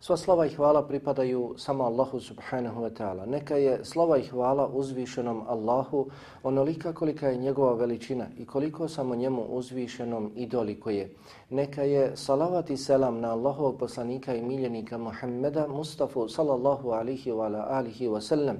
Sva slava i hvala pripadaju samo Allahu subhanahu wa ta'ala. Neka je slava i hvala uzvišenom Allahu onolika kolika je njegova veličina i koliko samo njemu uzvišenom i doliko je. Neka je salavat i selam na Allahovog poslanika i miljenika Muhammeda Mustafa sallallahu alihi wa ala alihi wa sallam,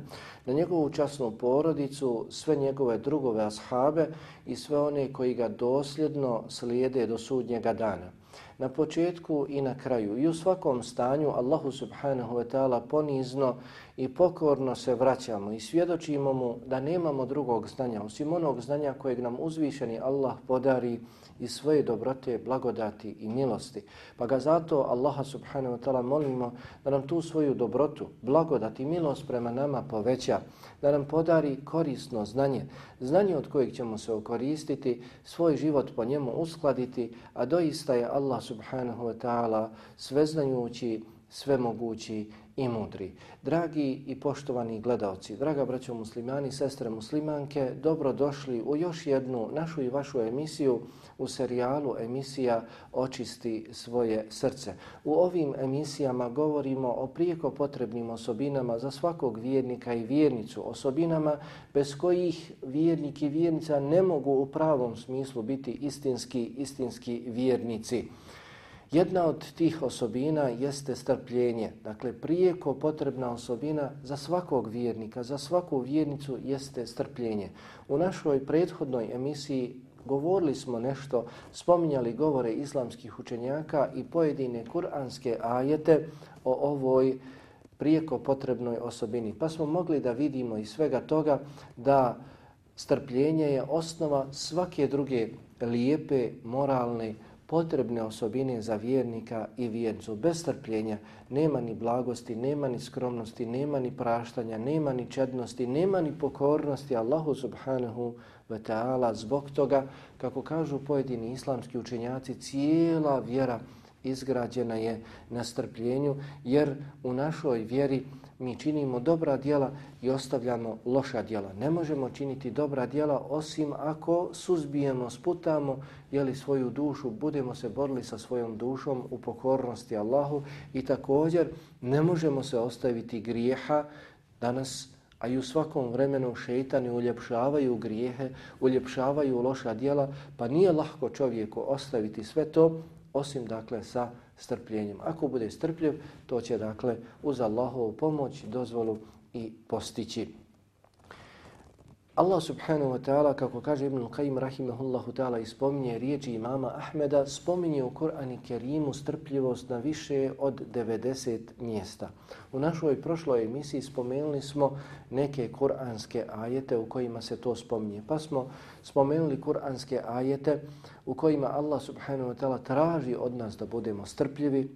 na njegovu časnu porodicu, sve njegove drugove ashabe i sve one koji ga dosljedno slijede do sudnjega dana na početku i na kraju i u svakom stanju Allahu subhanahu wa ta'ala ponizno i pokorno se vraćamo i svjedočimo mu da nemamo drugog znanja osim onog znanja kojeg nam uzvišeni Allah podari i svoje dobrote, blagodati i milosti. Pa ga zato Allaha subhanahu wa ta'ala molimo da nam tu svoju dobrotu, blagodat i milost prema nama poveća, da nam podari korisno znanje, znanje od kojeg ćemo se okoristiti, svoj život po njemu uskladiti, a doista je Allah subhanahu wa ta'ala sveznajući, svemogući i mudri. Dragi i poštovani gledalci, draga braćo muslimani, sestre muslimanke, dobro došli u još jednu našu i vašu emisiju u serijalu emisija Očisti svoje srce. U ovim emisijama govorimo o prijeko potrebnim osobinama za svakog vjernika i vjernicu, osobinama bez kojih vjernik i vjernica ne mogu u pravom smislu biti istinski, istinski vjernici. Jedna od tih osobina jeste strpljenje. Dakle, prijeko potrebna osobina za svakog vjernika, za svaku vjernicu jeste strpljenje. U našoj prethodnoj emisiji govorili smo nešto, spominjali govore islamskih učenjaka i pojedine kuranske ajete o ovoj prijeko potrebnoj osobini. Pa smo mogli da vidimo iz svega toga da strpljenje je osnova svake druge lijepe, moralne, potrebne osobine za vjernika i vjernicu. Bez strpljenja nema ni blagosti, nema ni skromnosti, nema ni praštanja, nema ni čednosti, nema ni pokornosti Allahu subhanahu wa ta'ala. Zbog toga, kako kažu pojedini islamski učenjaci, cijela vjera izgrađena je na strpljenju, jer u našoj vjeri mi činimo dobra djela i ostavljamo loša djela. Ne možemo činiti dobra djela osim ako suzbijemo, sputamo jeli svoju dušu, budemo se borili sa svojom dušom u pokornosti Allahu i također ne možemo se ostaviti grijeha danas a i u svakom vremenu šeitani uljepšavaju grijehe, uljepšavaju loša djela, pa nije lahko čovjeku ostaviti sve to osim dakle sa strpljenjem. Ako bude strpljiv, to će dakle uz Allahovu pomoć, dozvolu i postići. Allah subhanahu wa ta'ala, kako kaže Ibn Qayyim rahimahullahu ta'ala, ispominje riječi imama Ahmeda, spominje u Kur'ani Kerimu strpljivost na više od 90 mjesta. U našoj prošloj emisiji spomenuli smo neke kur'anske ajete u kojima se to spominje. Pa smo spomenuli kur'anske ajete u kojima Allah subhanahu wa ta'ala traži od nas da budemo strpljivi.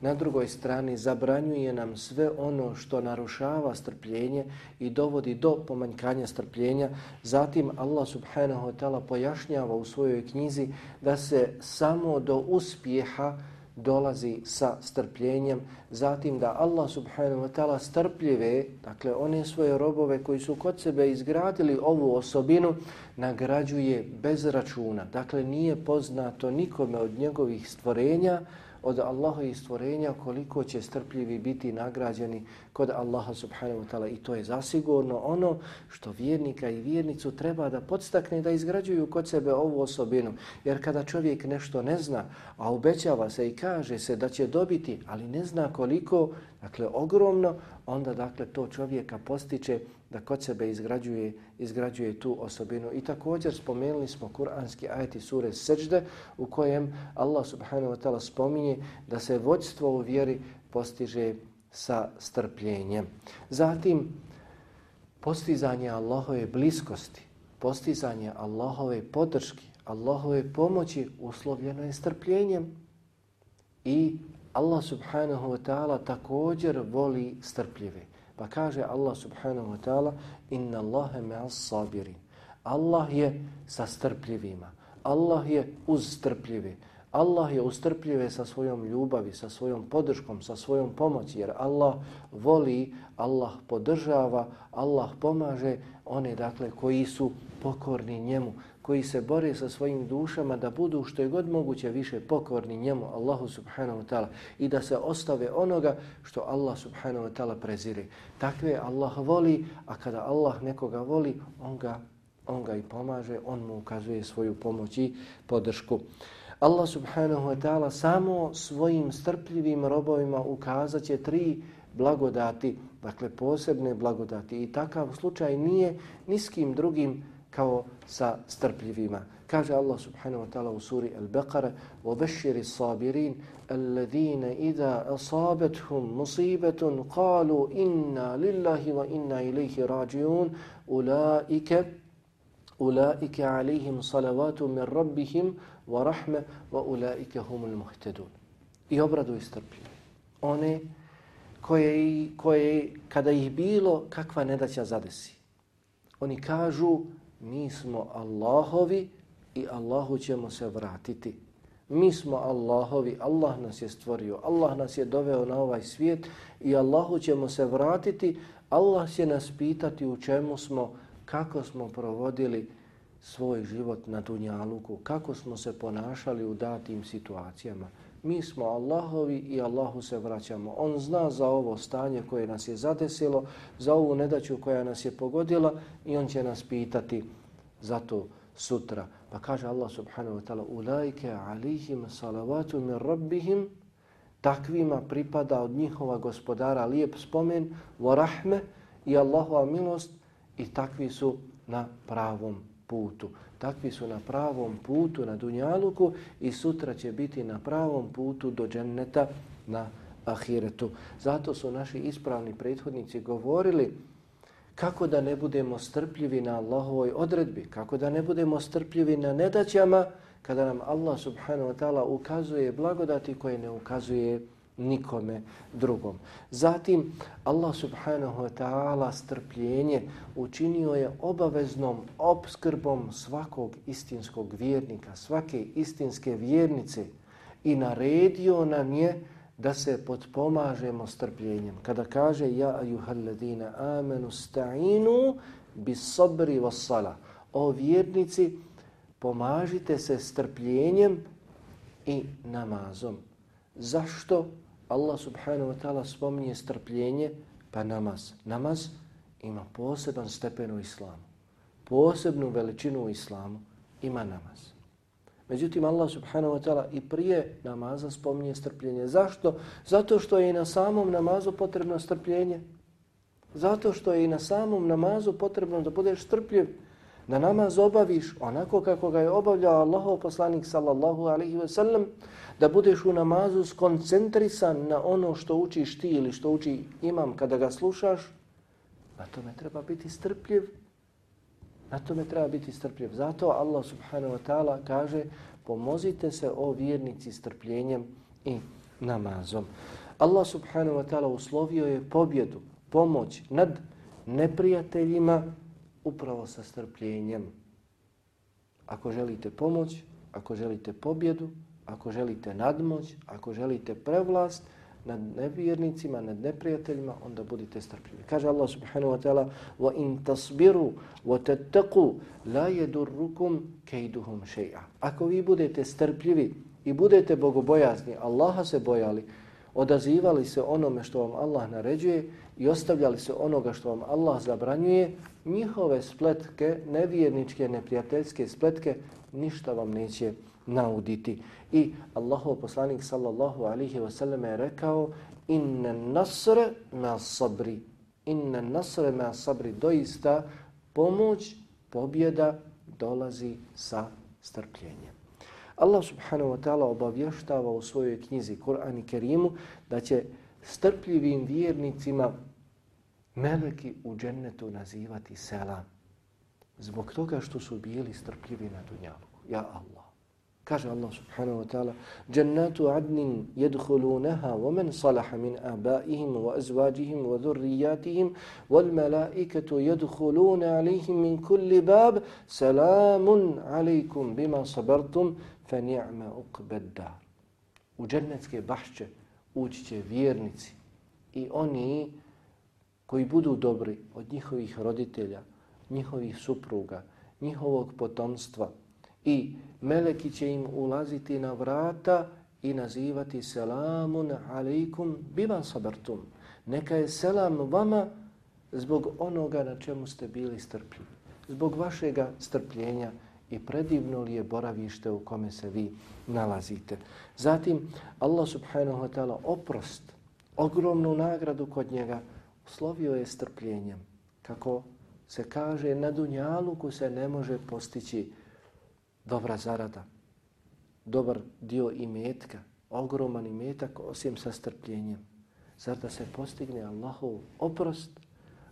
Na drugoj strani zabranjuje nam sve ono što narušava strpljenje i dovodi do pomanjkanja strpljenja. Zatim Allah subhanahu wa ta'ala pojašnjava u svojoj knjizi da se samo do uspjeha dolazi sa strpljenjem, zatim da Allah subhanahu wa ta'ala strpljive, dakle one svoje robove koji su kod sebe izgradili ovu osobinu, nagrađuje bez računa. Dakle, nije poznato nikome od njegovih stvorenja, od Allaha i stvorenja koliko će strpljivi biti nagrađeni kod Allaha subhanahu wa ta'ala i to je zasigurno ono što vjernika i vjernicu treba da podstakne da izgrađuju kod sebe ovu osobinu. Jer kada čovjek nešto ne zna, a obećava se i kaže se da će dobiti, ali ne zna koliko, dakle ogromno, onda dakle to čovjeka postiče da kod sebe izgrađuje, izgrađuje tu osobinu. I također spomenuli smo kuranski ajeti sure Seđde u kojem Allah subhanahu wa ta'ala spominje da se vođstvo u vjeri postiže sa strpljenjem. Zatim, postizanje Allahove bliskosti, postizanje Allahove podrške, Allahove pomoći uslovljeno je strpljenjem i Allah subhanahu wa ta'ala također voli strpljive. Pa kaže Allah subhanahu wa ta'ala inna Allahe me'as sabirin. Allah je sa strpljivima. Allah je uz strpljive. Allah je ustrpljive sa svojom ljubavi, sa svojom podrškom, sa svojom pomoći, jer Allah voli, Allah podržava, Allah pomaže one dakle koji su pokorni njemu, koji se bore sa svojim dušama da budu što je god moguće više pokorni njemu, Allahu subhanahu wa ta'ala, i da se ostave onoga što Allah subhanahu wa ta'ala prezire. Takve Allah voli, a kada Allah nekoga voli, on ga, on ga i pomaže, on mu ukazuje svoju pomoć i podršku. Allah subhanahu wa ta'ala samo svojim strpljivim robovima ukazat će tri blagodati, dakle posebne blagodati. I takav slučaj nije niskim drugim kao sa strpljivima. Kaže Allah subhanahu wa ta'ala u suri Al-Baqara وَبَشِّرِ الصَّابِرِينَ الَّذِينَ إِذَا أَصَابَتْهُمْ مُصِيبَةٌ قَالُوا إِنَّا لِلَّهِ وَإِنَّا إِلَيْهِ رَاجِعُونَ أُولَٰئِكَ أُولَٰئِكَ عَلَيْهِمْ صَلَوَاتٌ مِّن رَّبِّهِمْ wa rahme wa ulaike humul muhtedun. I obradu i strpljenje. One koje, koje kada ih bilo kakva nedaća zadesi. Oni kažu mi smo Allahovi i Allahu ćemo se vratiti. Mi smo Allahovi, Allah nas je stvorio, Allah nas je doveo na ovaj svijet i Allahu ćemo se vratiti. Allah će nas pitati u čemu smo, kako smo provodili svoj život na Dunjaluku, kako smo se ponašali u datim situacijama. Mi smo Allahovi i Allahu se vraćamo. On zna za ovo stanje koje nas je zadesilo, za ovu nedaću koja nas je pogodila i on će nas pitati za to sutra. Pa kaže Allah subhanahu wa ta'ala Ulajke alihim salavatu min rabbihim takvima pripada od njihova gospodara lijep spomen wa rahme i Allahova milost i takvi su na pravom putu. Takvi su na pravom putu na Dunjaluku i sutra će biti na pravom putu do dženneta na ahiretu. Zato su naši ispravni prethodnici govorili kako da ne budemo strpljivi na Allahovoj odredbi, kako da ne budemo strpljivi na nedaćama kada nam Allah subhanahu wa ta'ala ukazuje blagodati koje ne ukazuje nikome drugom. Zatim Allah subhanahu wa ta'ala strpljenje učinio je obaveznom obskrbom svakog istinskog vjernika, svake istinske vjernice i naredio nam je da se potpomažemo strpljenjem. Kada kaže ja ajuhalladina amenu sta'inu bi sabri vassala. O vjernici, pomažite se strpljenjem i namazom. Zašto? Allah subhanahu wa ta'ala spominje strpljenje, pa namaz. Namaz ima poseban stepen u islamu. Posebnu veličinu u islamu ima namaz. Međutim, Allah subhanahu wa ta'ala i prije namaza spominje strpljenje. Zašto? Zato što je i na samom namazu potrebno strpljenje. Zato što je i na samom namazu potrebno da budeš strpljiv, da namaz obaviš onako kako ga je obavljao Allahov poslanik sallallahu alaihi ve sellem, da budeš u namazu skoncentrisan na ono što učiš ti ili što uči imam kada ga slušaš, na tome treba biti strpljiv. Na tome treba biti strpljiv. Zato Allah subhanahu wa ta'ala kaže pomozite se o vjernici strpljenjem i namazom. Allah subhanahu wa ta'ala uslovio je pobjedu, pomoć nad neprijateljima upravo sa strpljenjem. Ako želite pomoć, ako želite pobjedu, ako želite nadmoć, ako želite prevlast nad nevjernicima, nad neprijateljima, onda budite strpljivi. Kaže Allah subhanahu wa ta'ala وَإِن تَصْبِرُوا وَتَتَّقُوا لَا يَدُرُّكُمْ كَيْدُهُمْ شَيْعَ Ako vi budete strpljivi i budete bogobojazni, Allaha se bojali, odazivali se onome što vam Allah naređuje i ostavljali se onoga što vam Allah zabranjuje, njihove spletke, nevjerničke, neprijateljske spletke, ništa vam neće nauditi. I Allahov poslanik sallallahu alihi wasallam je rekao inne nasr ma sabri. Inne nasr ma sabri. Doista pomoć, pobjeda dolazi sa strpljenjem. Allah subhanahu wa ta'ala obavještava u svojoj knjizi Kur'an i Kerimu da će strpljivim vjernicima meleki u džennetu nazivati selam. Zbog toga što su bili strpljivi na dunjalu. Ja Allah. Kaže Allah subhanahu wa ta'ala Jannatu adnin jedhulunaha wa men salaha min abaihim wa azvađihim wa dhurrijatihim wal malaikatu jedhuluna alihim min kulli bab salamun alaikum bima sabartum fa ni'ma uqbedda. U džennetske bašće ući će vjernici i oni koji budu dobri od njihovih roditelja, njihovih supruga, njihovog potomstva i meleki će im ulaziti na vrata i nazivati selamun alaikum biman sabartum. Neka je selam vama zbog onoga na čemu ste bili strpljivi. Zbog vašega strpljenja i predivno li je boravište u kome se vi nalazite. Zatim Allah subhanahu wa ta'ala oprost, ogromnu nagradu kod njega, slovio je strpljenjem. Kako se kaže, na Dunjaluku se ne može postići dobra zarada, dobar dio imetka, ogroman imetak osim sa strpljenjem. Zar da se postigne Allahov oprost,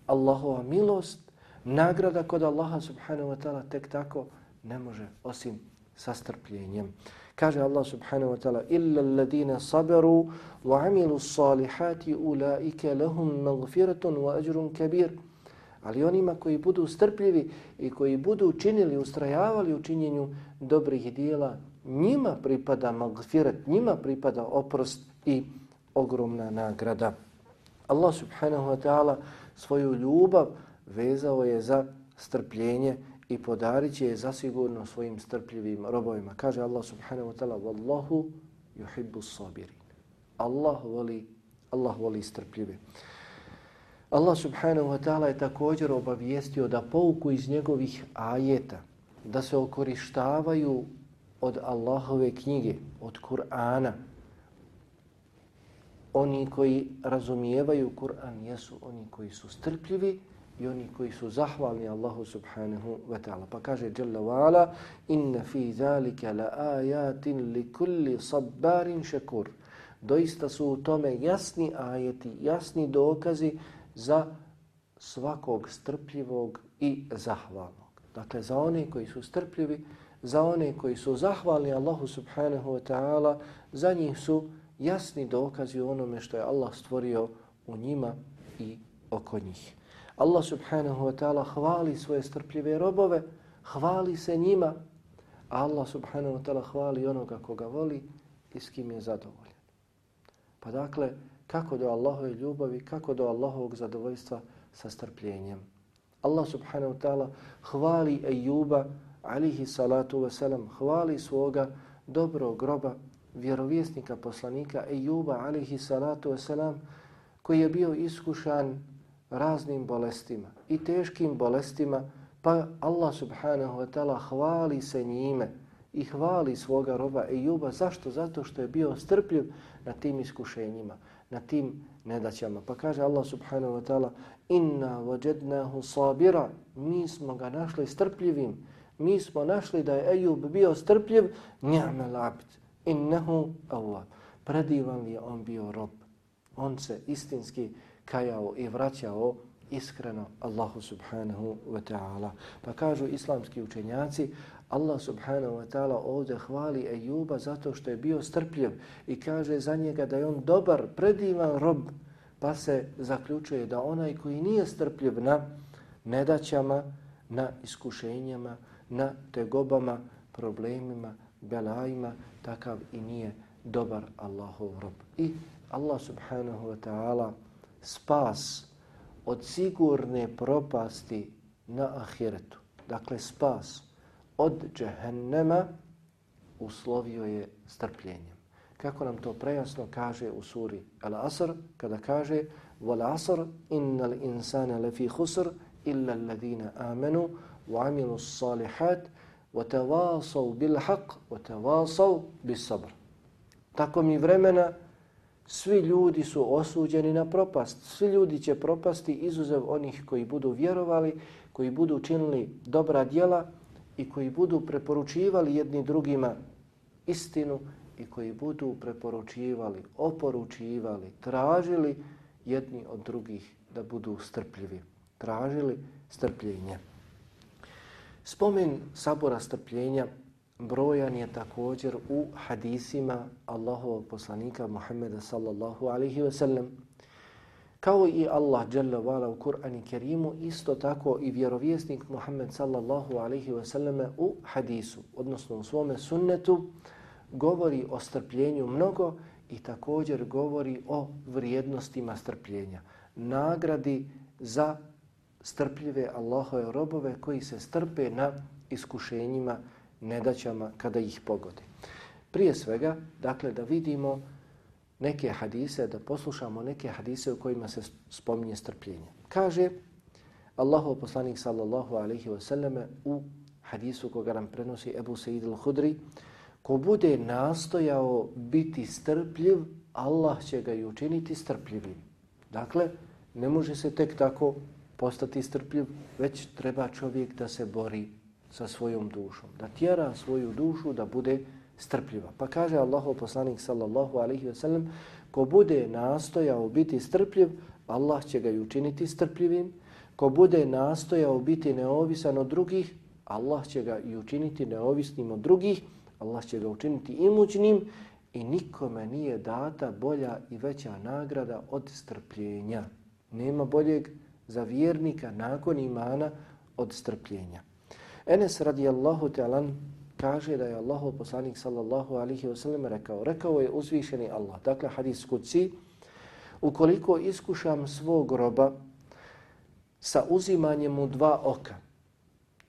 Allahova milost, nagrada kod Allaha subhanahu wa ta'ala tek tako ne može osim sa strpljenjem. Kaže Allah subhanahu wa ta'ala illa alladine sabaru wa amilu salihati ulaike lahum maghfiratun wa ajrun kabir. Ali onima koji budu strpljivi i koji budu činili, ustrajavali u činjenju dobrih dijela, njima pripada magfirat, njima pripada oprost i ogromna nagrada. Allah subhanahu wa ta'ala svoju ljubav vezao je za strpljenje i podarit će je zasigurno svojim strpljivim robovima. Kaže Allah subhanahu wa ta'ala Wallahu yuhibbu sabirin. Allah voli, Allah voli strpljive. Allah subhanahu wa ta'ala je također obavijestio da pouku iz njegovih ajeta, da se okorištavaju od Allahove knjige, od Kur'ana. Oni koji razumijevaju Kur'an jesu oni koji su strpljivi i oni koji su zahvalni Allahu subhanahu wa ta'ala. Pa kaže Jalla wa ala, inna fi zalika la ayatin li kulli sabbarin šekur. Doista su u tome jasni ajeti, jasni dokazi za svakog strpljivog i zahvalnog. Dakle, za one koji su strpljivi, za one koji su zahvalni Allahu subhanahu wa ta'ala, za njih su jasni dokazi u onome što je Allah stvorio u njima i oko njih. Allah subhanahu wa ta'ala hvali svoje strpljive robove, hvali se njima, a Allah subhanahu wa ta'ala hvali onoga koga voli i s kim je zadovoljen. Pa dakle, kako do Allahove ljubavi, kako do Allahovog zadovoljstva sa strpljenjem. Allah subhanahu wa ta'ala hvali Ejuba, alihi salatu wasalam, hvali svoga dobrog groba, vjerovjesnika, poslanika Ejuba, alihi salatu wasalam, koji je bio iskušan raznim bolestima i teškim bolestima, pa Allah subhanahu wa ta'ala hvali se njime i hvali svoga roba Ejuba. Zašto? Zato što je bio strpljiv na tim iskušenjima, na tim nedaćama. Pa kaže Allah subhanahu wa ta'ala Inna vajednahu sabira. Mi smo ga našli strpljivim. Mi smo našli da je Ejub bio strpljiv. Ni'mal abd. Innahu awwab. Predivan je on bio rob. On se istinski kajao i vraćao iskreno Allahu subhanahu wa ta'ala. Pa kažu islamski učenjaci, Allah subhanahu wa ta'ala ovdje hvali Ejuba zato što je bio strpljiv i kaže za njega da je on dobar, predivan rob, pa se zaključuje da onaj koji nije strpljiv na nedaćama, na iskušenjama, na tegobama, problemima, belajima, takav i nije dobar Allahov rob. I Allah subhanahu wa ta'ala spas od sigurne propasti na ahiretu. Dakle, spas od džehennema uslovio je strpljenjem. Kako nam to prejasno kaže u suri Al-Asr, kada kaže وَالْعَصْرِ إِنَّ الْإِنسَانَ لَفِي خُسْرِ إِلَّا الَّذِينَ آمَنُوا وَعَمِلُوا الصَّالِحَاتِ وَتَوَاصَوْا بِالْحَقِّ وَتَوَاصَوْا بِالصَّبْرِ Tako mi vremena svi ljudi su osuđeni na propast. Svi ljudi će propasti izuzev onih koji budu vjerovali, koji budu činili dobra djela i koji budu preporučivali jedni drugima istinu i koji budu preporučivali, oporučivali, tražili jedni od drugih da budu strpljivi. Tražili strpljenje. Spomen sabora strpljenja brojan je također u hadisima Allahovog poslanika Muhammeda sallallahu alaihi ve sellem. Kao i Allah dželle Vala u Kur'an i Kerimu, isto tako i vjerovjesnik Muhammed sallallahu alaihi ve selleme u hadisu, odnosno u svome sunnetu, govori o strpljenju mnogo i također govori o vrijednostima strpljenja. Nagradi za strpljive Allahove robove koji se strpe na iskušenjima, nedaćama kada ih pogode. Prije svega, dakle, da vidimo neke hadise, da poslušamo neke hadise u kojima se spominje strpljenje. Kaže Allahov poslanik sallallahu alaihi wasallame u hadisu koga nam prenosi Ebu Sa'id al-Hudri, ko bude nastojao biti strpljiv, Allah će ga i učiniti strpljivim. Dakle, ne može se tek tako postati strpljiv, već treba čovjek da se bori sa svojom dušom, da tjera svoju dušu da bude strpljiva. Pa kaže Allahov poslanik sallallahu alaihi ve sellem, ko bude nastojao biti strpljiv, Allah će ga i učiniti strpljivim. Ko bude nastojao biti neovisan od drugih, Allah će ga i učiniti neovisnim od drugih, Allah će ga učiniti imućnim i nikome nije data bolja i veća nagrada od strpljenja. Nema boljeg za vjernika nakon imana od strpljenja. Enes radijallahu ta'alan kaže da je Allahov poslanik sallallahu alihi wasallam rekao, rekao je uzvišeni Allah, dakle hadis kuci, ukoliko iskušam svog roba sa uzimanjem mu dva oka,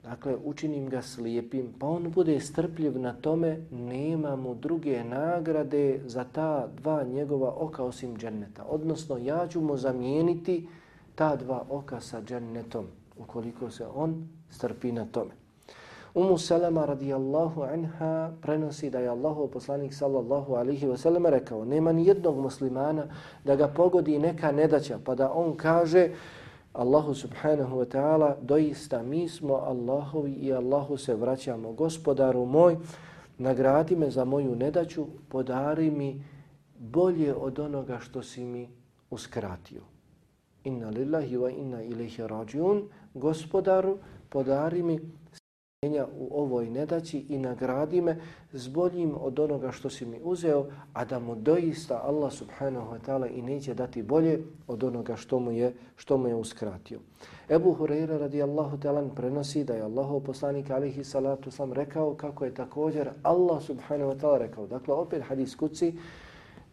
dakle učinim ga slijepim, pa on bude strpljiv na tome, nema mu druge nagrade za ta dva njegova oka osim dženneta. Odnosno, ja ću mu zamijeniti ta dva oka sa džennetom, ukoliko se on strpi na tome. Umu Salama radijallahu anha prenosi da je Allahov poslanik sallallahu alihi wasallam rekao nema ni jednog muslimana da ga pogodi neka nedaća pa da on kaže Allahu subhanahu wa ta'ala doista mi smo Allahovi i Allahu se vraćamo. Gospodaru moj nagradi me za moju nedaću podari mi bolje od onoga što si mi uskratio. Inna lillahi wa inna ilaihi rađun gospodaru podari mi u ovoj nedaći i nagradi me s boljim od onoga što si mi uzeo, a da mu doista Allah subhanahu wa ta'ala i neće dati bolje od onoga što mu je, što mu je uskratio. Ebu Hureyre radijallahu ta'ala prenosi da je Allah poslanik alihi salatu sam rekao kako je također Allah subhanahu wa ta'ala rekao. Dakle, opet hadis kuci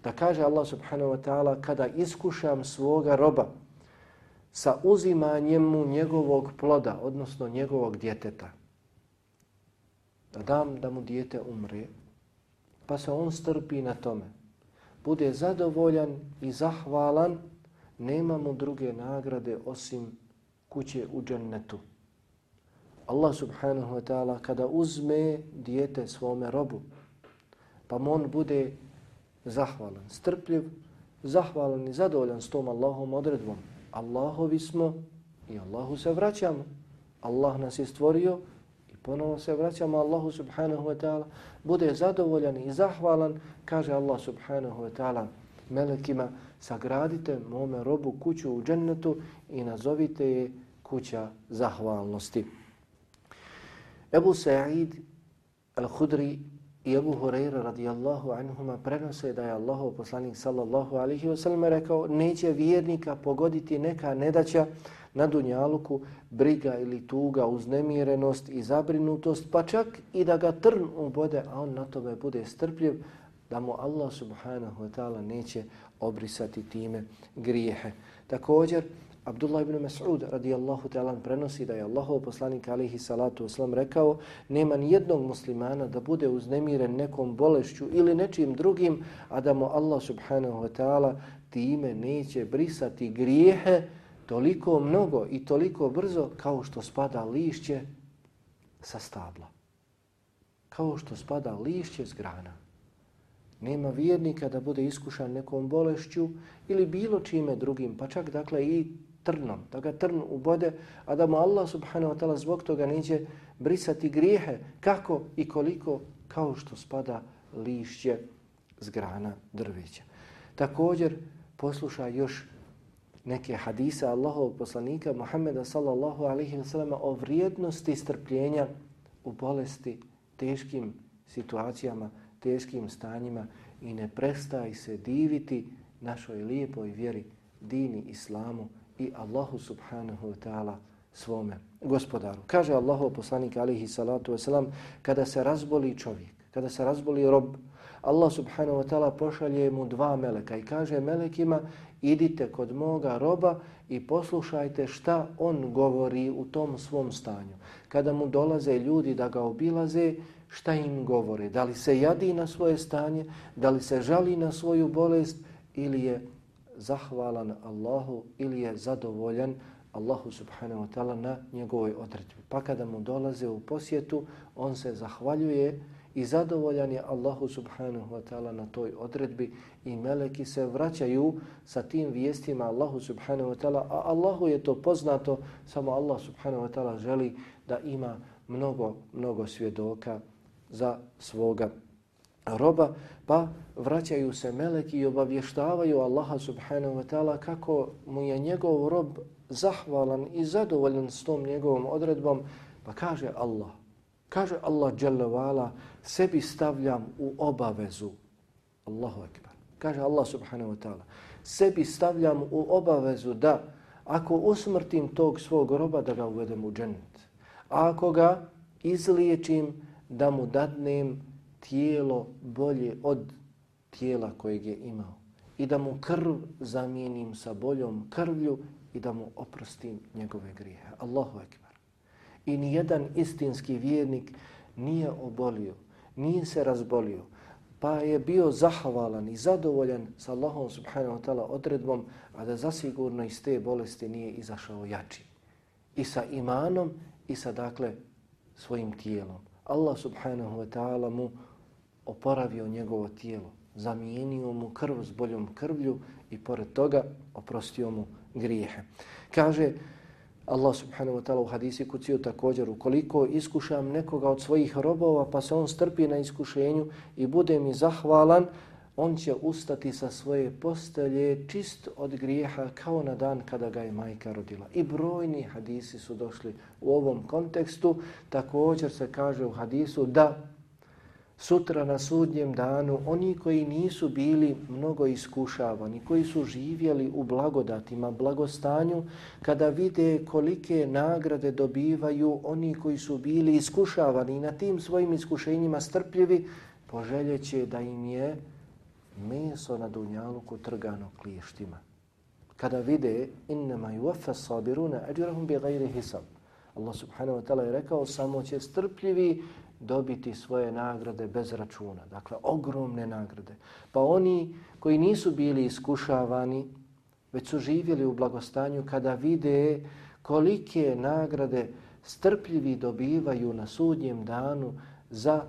da kaže Allah subhanahu wa ta'ala kada iskušam svoga roba sa uzimanjem mu njegovog ploda, odnosno njegovog djeteta, da dam da mu dijete umre, pa se on strpi na tome, bude zadovoljan i zahvalan, nema mu druge nagrade osim kuće u džennetu. Allah subhanahu wa ta'ala kada uzme dijete svome robu, pa on bude zahvalan, strpljiv, zahvalan i zadovoljan s tom Allahom odredbom. Allahovi smo i Allahu se vraćamo. Allah nas je stvorio ponovo se vraćamo Allahu subhanahu wa ta'ala, bude zadovoljan i zahvalan, kaže Allah subhanahu wa ta'ala melekima, sagradite mome robu kuću u džennetu i nazovite je kuća zahvalnosti. Ebu Sa'id al-Hudri i Ebu Hureyre radijallahu anhuma prenose da je Allahov poslanik sallallahu alihi wasallam rekao neće vjernika pogoditi neka nedaća na dunjaluku briga ili tuga, uznemirenost i zabrinutost, pa čak i da ga trn ubode, a on na tome bude strpljiv, da mu Allah subhanahu wa ta'ala neće obrisati time grijehe. Također, Abdullah ibn Mas'ud radijallahu ta'ala prenosi da je Allahov poslanik alihi salatu oslam rekao nema ni jednog muslimana da bude uznemiren nekom bolešću ili nečim drugim, a da mu Allah subhanahu wa ta'ala time neće brisati grijehe toliko mnogo i toliko brzo kao što spada lišće sa stabla. Kao što spada lišće s grana. Nema vjernika da bude iskušan nekom bolešću ili bilo čime drugim, pa čak dakle i trnom, da ga trn ubode, a da mu Allah subhanahu wa ta'ala zbog toga neće brisati grijehe kako i koliko kao što spada lišće s grana drveća. Također posluša još neke hadise Allahovog poslanika Muhammeda sallallahu alaihi wasallam o vrijednosti strpljenja u bolesti, teškim situacijama, teškim stanjima i ne prestaj se diviti našoj lijepoj vjeri, dini, islamu i Allahu subhanahu wa ta'ala svome gospodaru. Kaže Allahov poslanik alihi salatu wasalam, kada se razboli čovjek, kada se razboli rob, Allah subhanahu wa ta'ala pošalje mu dva meleka i kaže melekima idite kod moga roba i poslušajte šta on govori u tom svom stanju. Kada mu dolaze ljudi da ga obilaze, šta im govore? Da li se jadi na svoje stanje, da li se žali na svoju bolest ili je zahvalan Allahu ili je zadovoljan Allahu subhanahu wa ta'ala na njegovoj odredbi. Pa kada mu dolaze u posjetu, on se zahvaljuje i zadovoljan je Allahu subhanahu wa ta'ala na toj odredbi i meleki se vraćaju sa tim vijestima Allahu subhanahu wa ta'ala, a Allahu je to poznato, samo Allah subhanahu wa ta'ala želi da ima mnogo, mnogo svjedoka za svoga roba, pa vraćaju se meleki i obavještavaju Allaha subhanahu wa ta'ala kako mu je njegov rob zahvalan i zadovoljan s tom njegovom odredbom, pa kaže Allah, kaže Allah dželle sebi stavljam u obavezu. Allahu ekber. Kaže Allah subhanahu wa ta'ala, sebi stavljam u obavezu da ako usmrtim tog svog roba da ga uvedem u džennet. A ako ga izliječim da mu dadnem tijelo bolje od tijela kojeg je imao i da mu krv zamijenim sa boljom krvlju i da mu oprostim njegove grijehe. Allahu ekber. I nijedan istinski vjernik nije obolio, nije se razbolio, pa je bio zahvalan i zadovoljan sa Allahom subhanahu wa ta'ala odredbom, a da zasigurno iz te bolesti nije izašao jači. I sa imanom i sa dakle svojim tijelom. Allah subhanahu wa ta'ala mu oporavio njegovo tijelo, zamijenio mu krv s boljom krvlju i pored toga oprostio mu grijehe. Kaže Allah subhanahu wa ta'ala u hadisi kuciju također, ukoliko iskušam nekoga od svojih robova pa se on strpi na iskušenju i bude mi zahvalan, on će ustati sa svoje postelje čist od grijeha kao na dan kada ga je majka rodila. I brojni hadisi su došli u ovom kontekstu. Također se kaže u hadisu da sutra na sudnjem danu oni koji nisu bili mnogo iskušavani, koji su živjeli u blagodatima, blagostanju, kada vide kolike nagrade dobivaju oni koji su bili iskušavani i na tim svojim iskušenjima strpljivi, poželjeće da im je meso na dunjaluku trgano kliještima. Kada vide innama yuwaffa sabiruna ajrahum bighayri hisab. Allah subhanahu wa ta'ala je rekao samo će strpljivi dobiti svoje nagrade bez računa. Dakle, ogromne nagrade. Pa oni koji nisu bili iskušavani, već su živjeli u blagostanju, kada vide kolike nagrade strpljivi dobivaju na sudnjem danu za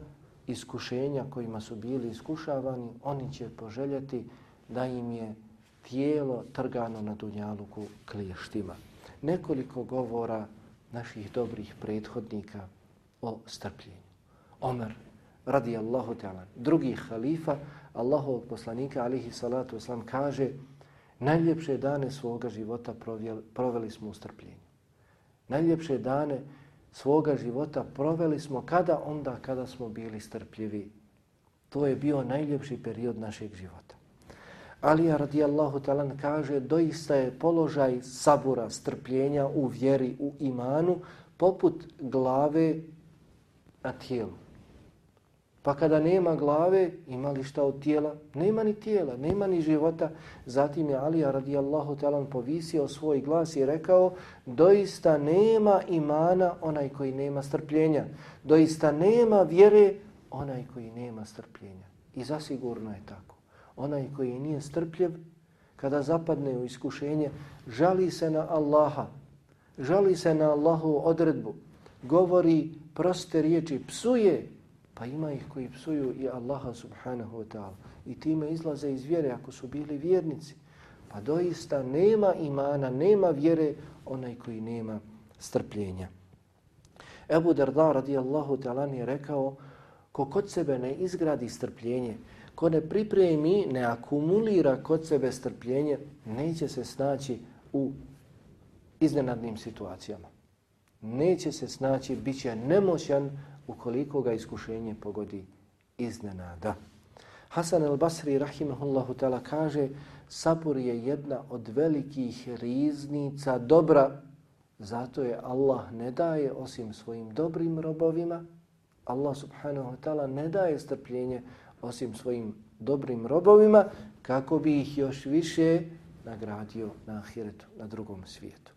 iskušenja kojima su bili iskušavani, oni će poželjeti da im je tijelo trgano na dunjaluku kliještima. Nekoliko govora naših dobrih prethodnika o strpljenju. Omer radijallahu ta'ala, drugi halifa Allahovog poslanika alihi salatu wasalam kaže najljepše dane svoga života proveli smo u strpljenju. Najljepše dane svoga života proveli smo kada? Onda kada smo bili strpljivi. To je bio najljepši period našeg života. Alija radijallahu talan kaže doista je položaj sabura, strpljenja u vjeri, u imanu, poput glave na tijelu. Pa kada nema glave, ima li šta od tijela? Nema ni tijela, nema ni života. Zatim je Alija radijallahu talan povisio svoj glas i rekao doista nema imana onaj koji nema strpljenja. Doista nema vjere onaj koji nema strpljenja. I zasigurno je tako. Onaj koji nije strpljiv, kada zapadne u iskušenje, žali se na Allaha, žali se na Allahu odredbu, govori proste riječi, psuje Pa ima ih koji psuju i Allaha subhanahu wa ta'ala i time izlaze iz vjere ako su bili vjernici. Pa doista nema imana, nema vjere onaj koji nema strpljenja. Ebu Darda radijallahu ta'ala je rekao ko kod sebe ne izgradi strpljenje, ko ne pripremi, ne akumulira kod sebe strpljenje, neće se snaći u iznenadnim situacijama. Neće se snaći, bit će nemoćan ukoliko ga iskušenje pogodi iznenada. Hasan al-Basri rahimahullahu ta'ala kaže sabur je jedna od velikih riznica dobra, zato je Allah ne daje osim svojim dobrim robovima, Allah subhanahu wa ta'ala ne daje strpljenje osim svojim dobrim robovima kako bi ih još više nagradio na ahiretu, na drugom svijetu.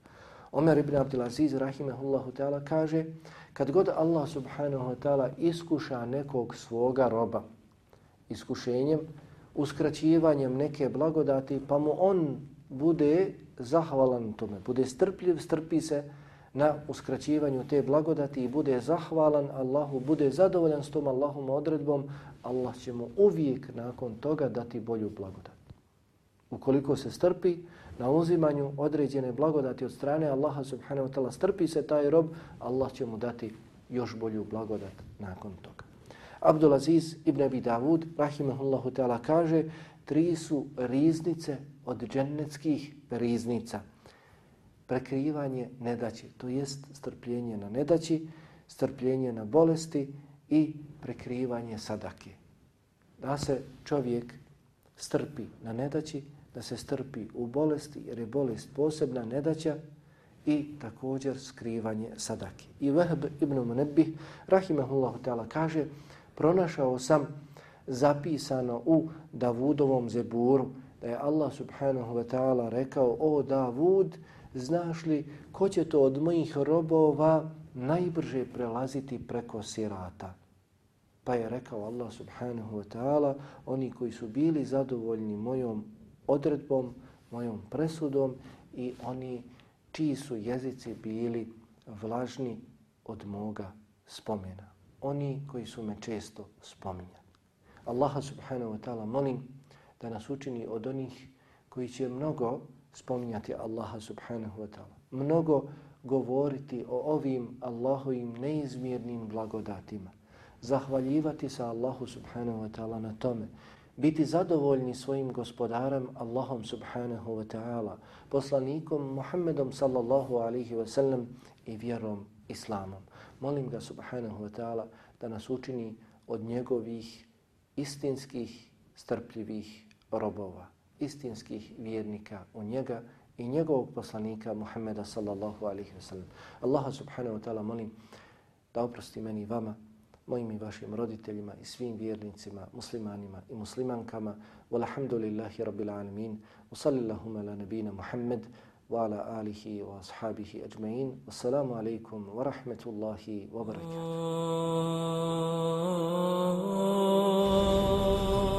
Omer ibn Abdulaziz rahimehullahu ta'ala kaže kad god Allah subhanahu wa ta'ala iskuša nekog svoga roba iskušenjem, uskraćivanjem neke blagodati, pa mu on bude zahvalan tome, bude strpljiv, strpi se na uskraćivanju te blagodati i bude zahvalan Allahu, bude zadovoljan s tom Allahom odredbom, Allah će mu uvijek nakon toga dati bolju blagodat. Ukoliko se strpi na uzimanju određene blagodati od strane Allaha subhanahu wa ta'ala, strpi se taj rob, Allah će mu dati još bolju blagodat nakon toga. Abdulaziz ibn Abi Davud, rahimahullahu ta'ala, kaže tri su riznice od džennetskih riznica. Prekrivanje nedaći, to jest strpljenje na nedaći, strpljenje na bolesti i prekrivanje sadake. Da se čovjek strpi na nedaći, da se strpi u bolesti, jer je bolest posebna nedaća i također skrivanje sadake. I Vahb ibn Munebih, rahimahullahu ta'ala, kaže pronašao sam zapisano u Davudovom zeburu da je Allah subhanahu wa ta'ala rekao o Davud, znaš li ko će to od mojih robova najbrže prelaziti preko sirata? Pa je rekao Allah subhanahu wa ta'ala, oni koji su bili zadovoljni mojom odredbom, mojom presudom i oni čiji su jezici bili vlažni od moga spomena oni koji su me često spominjali. Allaha subhanahu wa ta'ala molim da nas učini od onih koji će mnogo spominjati Allaha subhanahu wa ta'ala. Mnogo govoriti o ovim Allahovim neizmjernim blagodatima. Zahvaljivati se Allahu subhanahu wa ta'ala na tome. Biti zadovoljni svojim gospodarom Allahom subhanahu wa ta'ala, poslanikom Muhammedom sallallahu alaihi wa sallam i vjerom Islamom. Molim ga subhanahu wa ta'ala da nas učini od njegovih istinskih, strpljivih robova, istinskih vjernika u njega i njegovog poslanika Muhammeda sallallahu alaihi wa sallam. Allaha subhanahu wa ta'ala molim da oprosti meni vama, mojim i vašim roditeljima i svim vjernicima, muslimanima i muslimankama. Walhamdulillahi rabbil alamin. Wa sallallahu ala nabina Muhammed wa ala alihi wa ashabihi ajma'in. Wassalamu alaikum wa rahmatullahi wa barakatuh. Oh.